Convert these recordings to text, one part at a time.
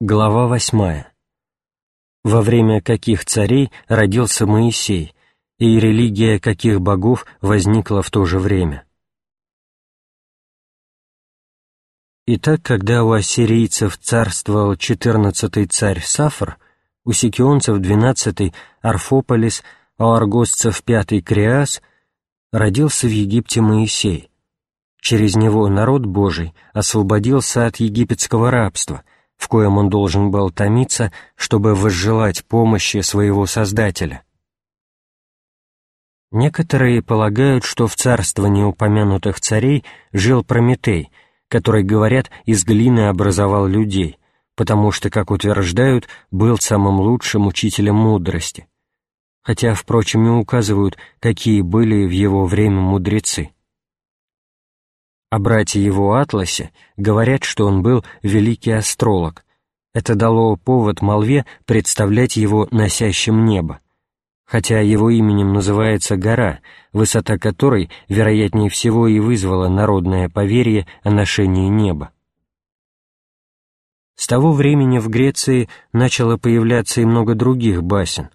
Глава восьмая. Во время каких царей родился Моисей, и религия каких богов возникла в то же время. Итак, когда у ассирийцев царствовал четырнадцатый царь Сафр, у сикионцев двенадцатый Арфополис, а у аргосцев пятый Криас, родился в Египте Моисей. Через него народ Божий освободился от египетского рабства — в коем он должен был томиться, чтобы возжелать помощи своего Создателя. Некоторые полагают, что в царствовании упомянутых царей жил Прометей, который, говорят, из глины образовал людей, потому что, как утверждают, был самым лучшим учителем мудрости, хотя, впрочем, не указывают, какие были в его время мудрецы. О брате его Атласе говорят, что он был великий астролог. Это дало повод молве представлять его носящим небо. Хотя его именем называется гора, высота которой, вероятнее всего, и вызвала народное поверье о ношении неба. С того времени в Греции начало появляться и много других басен,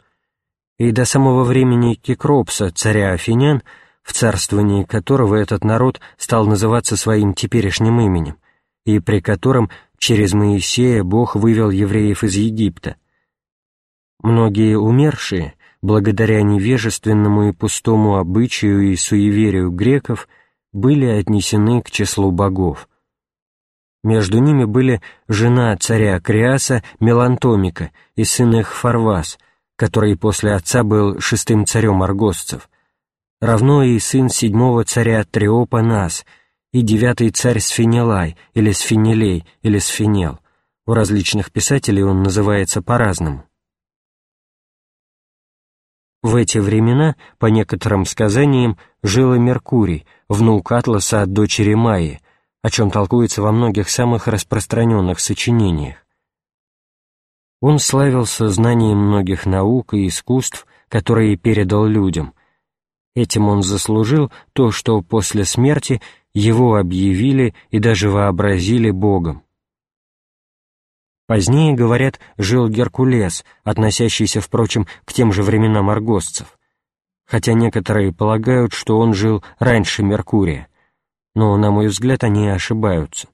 и до самого времени Кекропса, царя Афинян, в царствовании которого этот народ стал называться своим теперешним именем, и при котором через Моисея Бог вывел евреев из Египта. Многие умершие, благодаря невежественному и пустому обычаю и суеверию греков, были отнесены к числу богов. Между ними были жена царя Криаса Мелантомика и сын их Фарвас, который после отца был шестым царем аргосцев, равно и сын седьмого царя Триопа Нас, и девятый царь Сфинелай, или Сфинелей, или Сфинел. У различных писателей он называется по-разному. В эти времена, по некоторым сказаниям, жил и Меркурий, внук Атласа от дочери Майи, о чем толкуется во многих самых распространенных сочинениях. Он славился знанием многих наук и искусств, которые передал людям, Этим он заслужил то, что после смерти его объявили и даже вообразили Богом. Позднее, говорят, жил Геркулес, относящийся, впрочем, к тем же временам аргосцев, хотя некоторые полагают, что он жил раньше Меркурия, но, на мой взгляд, они ошибаются.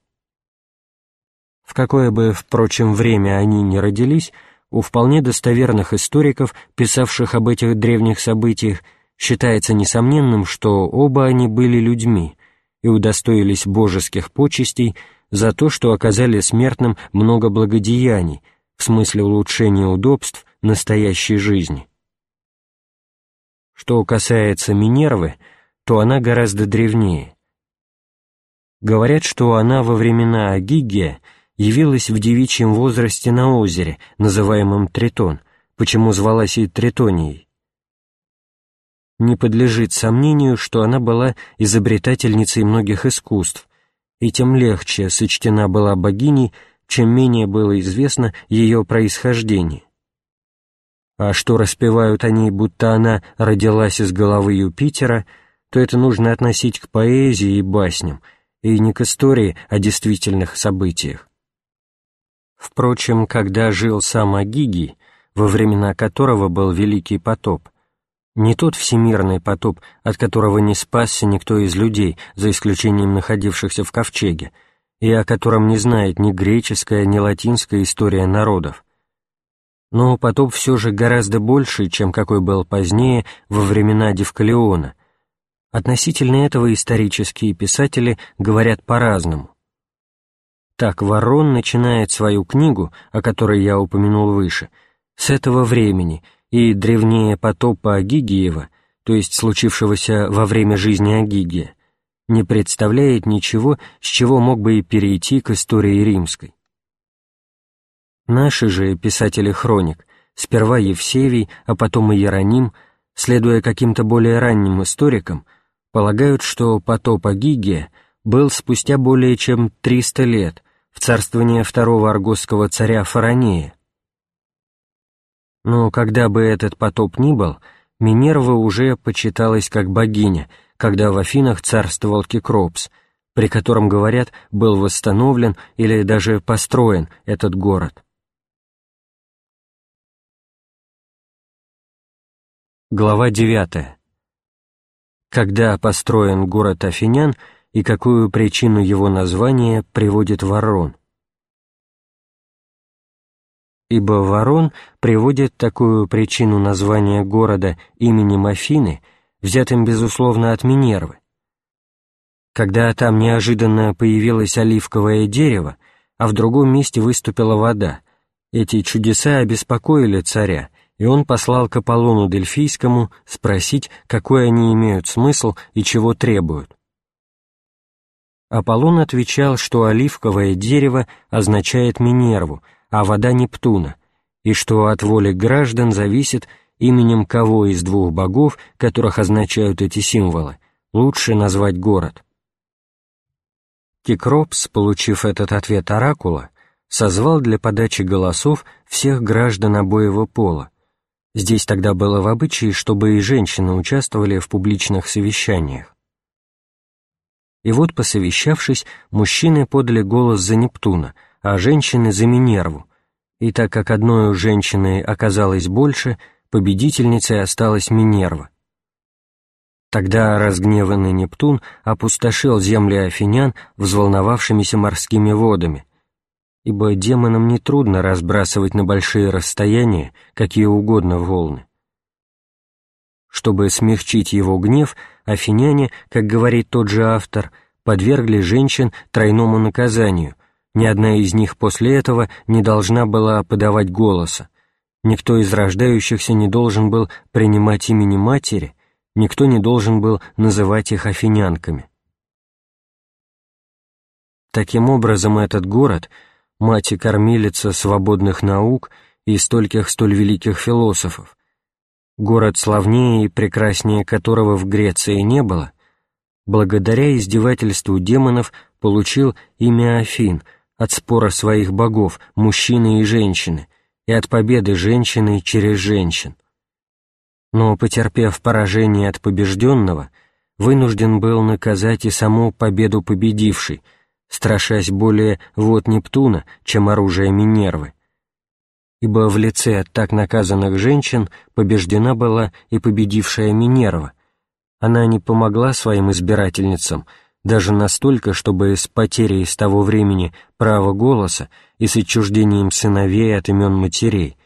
В какое бы, впрочем, время они не родились, у вполне достоверных историков, писавших об этих древних событиях, считается несомненным, что оба они были людьми и удостоились божеских почестей за то, что оказали смертным много благодеяний в смысле улучшения удобств настоящей жизни. Что касается Минервы, то она гораздо древнее. Говорят, что она во времена Агигия явилась в девичьем возрасте на озере, называемом Тритон, почему звалась и Тритонией не подлежит сомнению, что она была изобретательницей многих искусств, и тем легче сочтена была богиней, чем менее было известно ее происхождение. А что распевают они, будто она родилась из головы Юпитера, то это нужно относить к поэзии и басням, и не к истории о действительных событиях. Впрочем, когда жил сам Агигий, во времена которого был Великий потоп, не тот всемирный потоп, от которого не спасся никто из людей, за исключением находившихся в ковчеге, и о котором не знает ни греческая, ни латинская история народов. Но потоп все же гораздо больше, чем какой был позднее во времена Девкалиона. Относительно этого исторические писатели говорят по-разному. Так Ворон начинает свою книгу, о которой я упомянул выше, с этого времени — и древнее потопа Агигиева, то есть случившегося во время жизни Агигия, не представляет ничего, с чего мог бы и перейти к истории римской. Наши же писатели хроник, сперва Евсевий, а потом и Иероним, следуя каким-то более ранним историкам, полагают, что потоп Агигия был спустя более чем 300 лет в царствовании второго аргосского царя Фаранея, но когда бы этот потоп ни был, Минерва уже почиталась как богиня, когда в Афинах царствовал Кикропс, при котором, говорят, был восстановлен или даже построен этот город. Глава 9. Когда построен город Афинян и какую причину его названия приводит Ворон – Ибо Ворон приводит такую причину названия города именем Афины, взятым, безусловно, от Минервы. Когда там неожиданно появилось оливковое дерево, а в другом месте выступила вода, эти чудеса обеспокоили царя, и он послал к Аполлону Дельфийскому спросить, какой они имеют смысл и чего требуют. Аполлон отвечал, что оливковое дерево означает Минерву, а вода Нептуна, и что от воли граждан зависит, именем кого из двух богов, которых означают эти символы, лучше назвать город. Кикропс, получив этот ответ оракула, созвал для подачи голосов всех граждан обоего пола, Здесь тогда было в обычае, чтобы и женщины участвовали в публичных совещаниях. И вот, посовещавшись, мужчины подали голос за Нептуна, а женщины — за Минерву, и так как одной у женщины оказалось больше, победительницей осталась Минерва. Тогда разгневанный Нептун опустошил земли афинян взволновавшимися морскими водами, ибо демонам нетрудно разбрасывать на большие расстояния какие угодно волны. Чтобы смягчить его гнев, афиняне, как говорит тот же автор, подвергли женщин тройному наказанию, ни одна из них после этого не должна была подавать голоса, никто из рождающихся не должен был принимать имени матери, никто не должен был называть их афинянками. Таким образом, этот город — мать и кормилица свободных наук и стольких столь великих философов, город славнее и прекраснее которого в Греции не было, благодаря издевательству демонов получил имя Афин от спора своих богов, мужчины и женщины, и от победы женщины через женщин. Но, потерпев поражение от побежденного, вынужден был наказать и саму победу победившей — страшась более вод Нептуна, чем оружия Минервы. Ибо в лице так наказанных женщин побеждена была и победившая Минерва. Она не помогла своим избирательницам, даже настолько, чтобы с потерей с того времени права голоса и с отчуждением сыновей от имен матерей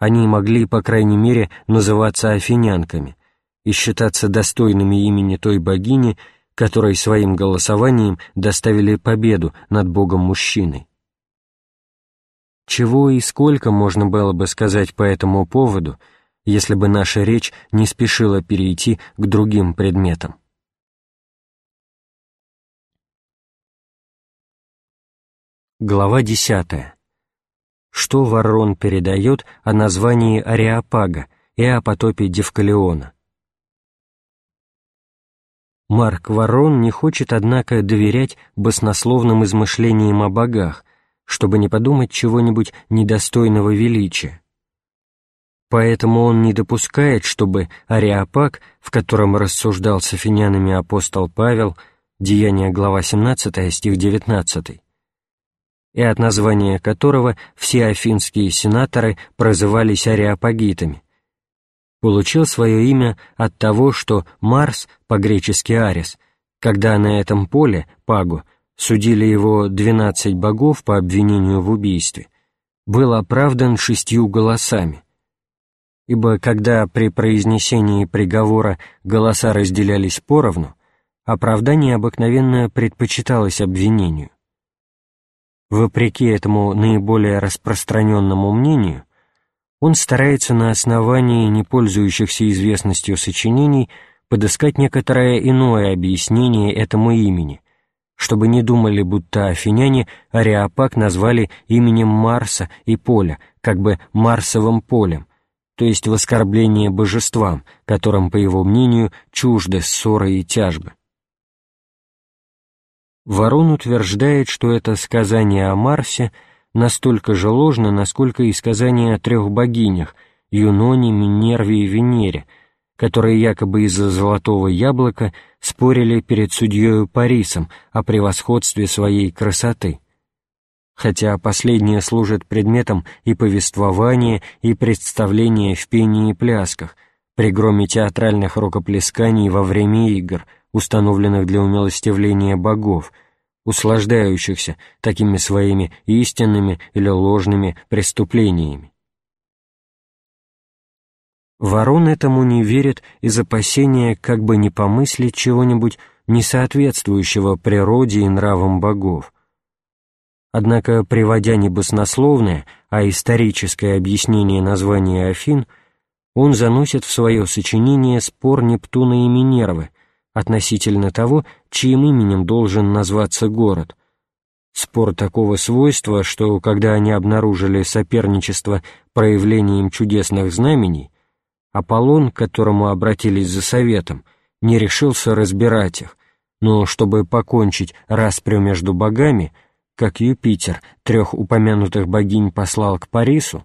они могли, по крайней мере, называться афинянками и считаться достойными имени той богини, которые своим голосованием доставили победу над Богом-мужчиной. Чего и сколько можно было бы сказать по этому поводу, если бы наша речь не спешила перейти к другим предметам. Глава 10. Что Варрон передает о названии Ариапага и о потопе Девкалиона? Марк Ворон не хочет, однако, доверять баснословным измышлениям о богах, чтобы не подумать чего-нибудь недостойного величия. Поэтому он не допускает, чтобы Ариапаг, в котором рассуждал с афинянами апостол Павел, Деяние, глава 17, стих 19, и от названия которого все афинские сенаторы прозывались ариапагитами, получил свое имя от того, что Марс, по-гречески Арис, когда на этом поле, Пагу, судили его двенадцать богов по обвинению в убийстве, был оправдан шестью голосами. Ибо когда при произнесении приговора голоса разделялись поровну, оправдание обыкновенно предпочиталось обвинению. Вопреки этому наиболее распространенному мнению, он старается на основании не пользующихся известностью сочинений подыскать некоторое иное объяснение этому имени, чтобы не думали, будто афиняне Ариапак назвали именем Марса и поля, как бы Марсовым полем, то есть в оскорбление божествам, которым, по его мнению, чужды ссоры и тяжбы. Ворон утверждает, что это сказание о Марсе — настолько же ложно, насколько и сказание о трех богинях — Юноне, Минерве и Венере, которые якобы из-за золотого яблока спорили перед судьею Парисом о превосходстве своей красоты. Хотя последнее служит предметом и повествования, и представления в пении и плясках, при громе театральных рукоплесканий во время игр, установленных для умилостивления богов, услаждающихся такими своими истинными или ложными преступлениями. Ворон этому не верит из опасения как бы не помыслить чего-нибудь несоответствующего природе и нравам богов. Однако, приводя не баснословное, а историческое объяснение названия Афин, он заносит в свое сочинение спор Нептуна и Минервы относительно того, чьим именем должен назваться город. Спор такого свойства, что, когда они обнаружили соперничество проявлением чудесных знамений, Аполлон, к которому обратились за советом, не решился разбирать их, но чтобы покончить распрю между богами, как Юпитер трех упомянутых богинь послал к Парису,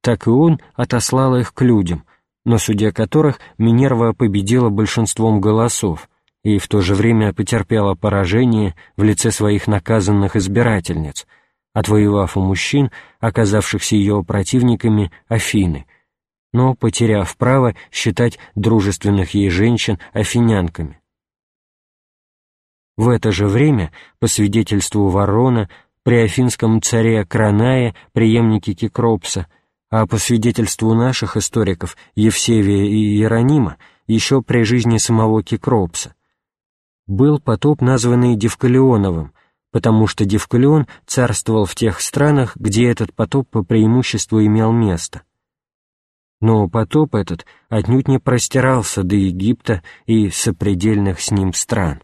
так и он отослал их к людям, но судья которых Минерва победила большинством голосов и в то же время потерпела поражение в лице своих наказанных избирательниц, отвоевав у мужчин, оказавшихся ее противниками, Афины — но потеряв право считать дружественных ей женщин афинянками. В это же время, по свидетельству Ворона, при афинском царе Кранае, преемнике Кикропса, а по свидетельству наших историков Евсевия и Иеронима, еще при жизни самого Кикропса, был потоп, названный Девкалионовым, потому что Девкалион царствовал в тех странах, где этот потоп по преимуществу имел место — но потоп этот отнюдь не простирался до Египта и сопредельных с ним стран.